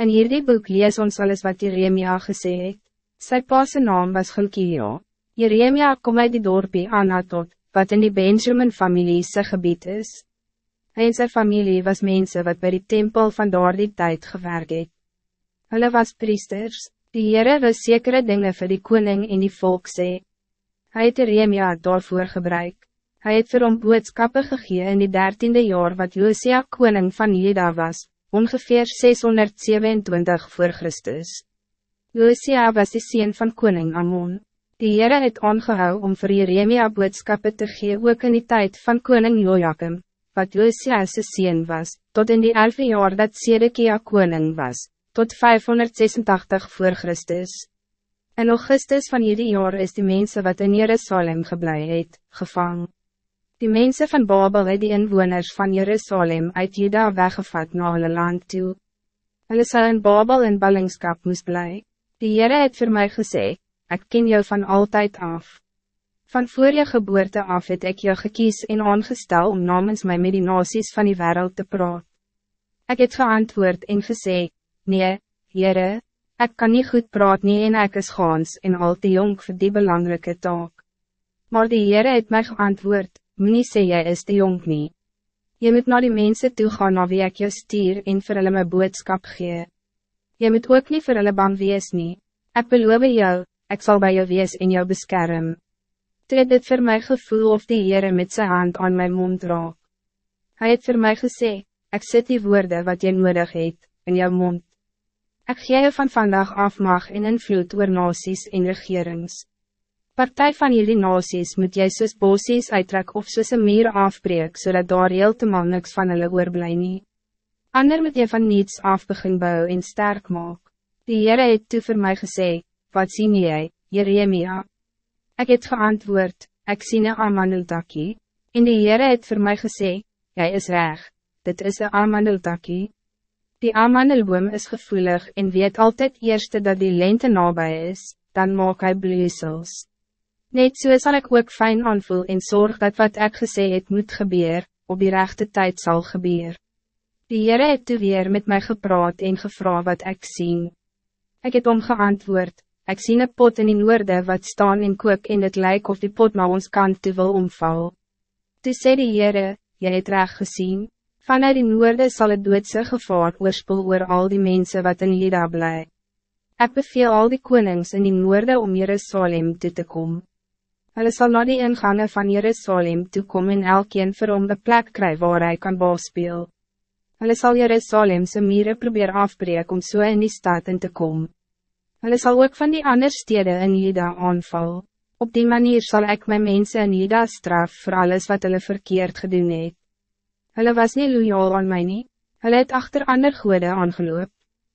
In hierdie boek lees ons alles wat Jeremia gesê het. Sy paase naam was Gilkia. Jeremia kom uit die dorpie Anatot, wat in die Benjamin-familie sy gebied is. Hij en sy familie was mensen wat bij die tempel van daar die tijd gewerkt het. Hulle was priesters, die Heere wil sekere dingen voor die koning en die volk sê. Hy het Jeremia daarvoor gebruik. Hij het vir hom boodskappe gegee in die dertiende jaar wat Josia koning van Juda was, ongeveer 627 voor Christus. Josia was de sien van koning Amon. Die Heere het aangehou om vir Jeremia boodskappe te gee ook in die tijd van koning Joachim, wat Josias' sien was, tot in die elfde jaar dat Sedekia koning was, tot 586 voor Christus. In augustus van hierdie jaar is die mensen wat in Jerusalem geblei het, gevang. Die mensen van Babel het die inwoners van Jerusalem uit Juda weggevat na hulle land toe. Hulle sal in Babel in ballingskap moes blij. Die Heere het voor mij gesê, ik ken jou van altijd af. Van voor je geboorte af het ik jou gekies en aangestel om namens my met die nasies van die wereld te praat. Ik het geantwoord en gesê, nee, Heere, Ik kan niet goed praat nie en ek is gaans en al te jong vir die belangrijke taak. Maar die Heere het my geantwoord, nie sê jy is te jong nie. Jy moet naar die mensen toe gaan na wie ek jou stuur en vir hulle my boodskap gee. Jy moet ook niet vir hulle bang wees nie. Ek beloof jou, ik zal bij jou wees en jou beskerm. Toe het dit vir my gevoel of die Heere met zijn hand aan mijn mond raak. Hij het vir my gesê, ek sit die woorden wat jy nodig het, in jou mond. Ik gee je van vandaag af mag en invloed oor nasies en regerings. Partij van jullie nasies moet jy soos bosies uittrek of soos een meer afbreek, zodat daar heel te man niks van hulle oorblij nie. Ander moet jy van niets af begin bou en sterk maak. Die Heere het toe vir my gesê, wat sien jy, Jeremia? Ik het geantwoord, ik zie een amandeltakkie, en die Heere het vir my gesê, jy is reg, dit is een amandeltakkie. Die amandelboom is gevoelig en weet altijd eerst dat die lente nabij is, dan maak hy bloeisels. Net so sal ek ook fijn aanvoel en zorg dat wat ik gesê het moet gebeur, op die rechte tijd zal gebeur. Die Heere het toe weer met mij gepraat en gevra wat ik zie. Ik het omgeantwoord, ik zie een pot in die noorde wat staan en kook en het lijkt of die pot na ons kant toe wil omval. Toe sê die Heere, jy het recht gezien. Vanuit die noorde zal het doodse gevaar oorspoel oor al die mensen wat in Juda bly. Ek beveel al die konings in die noorde om Jerusalem toe te komen. Hulle sal na die ingange van Jerusalem toe kom en elkeen vir hom de plek kry waar hy kan speel. Hulle sal Jerusalemse mire probeer afbreek om so in die stad in te komen. Hulle sal ook van die ander steden in Juda aanval. Op die manier zal ik mijn mensen in Juda straf voor alles wat hulle verkeerd gedoen het. Hulle was niet loyaal aan mij nie, hulle het achter ander goede aangeloop.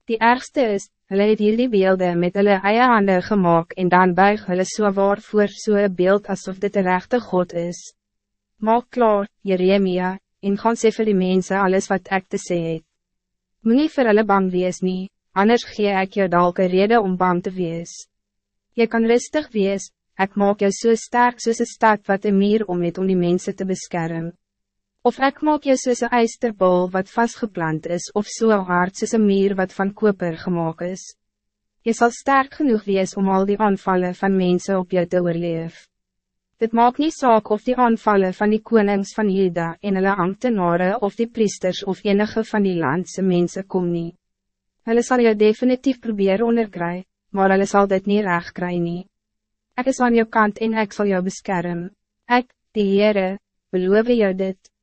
Die ergste is, hulle het hierdie beelde met hulle eie hande gemaakt en dan buig hulle so waar voor so'n beeld alsof dit een rechte God is. Maak klaar, Jeremia, en gaan sê vir die mense alles wat ek te sê het. Moe nie vir hulle bang wees nie, anders gee ek jou dalke rede om bang te wees. Je kan rustig wees, ik maak jou so sterk soos een stad wat een meer om het om die mensen te beschermen. Of ik maak je soos een eisterbol wat vastgeplant is, of so hard soos een meer wat van koper gemaakt is. Je zal sterk genoeg wees om al die aanvallen van mensen op jou te oorleef. Dit maakt niet saak of die aanvallen van die konings van Juda en hulle ambtenaren of die priesters of enige van die landse mensen kom nie. Hulle sal jou definitief proberen onderkry, maar hulle sal dit niet recht kry nie. Ek is aan jou kant en ik zal jou beschermen. Ik, die Heere, beloof jou dit.